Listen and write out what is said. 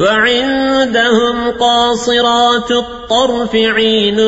وعندهم قاصرات الطرف عين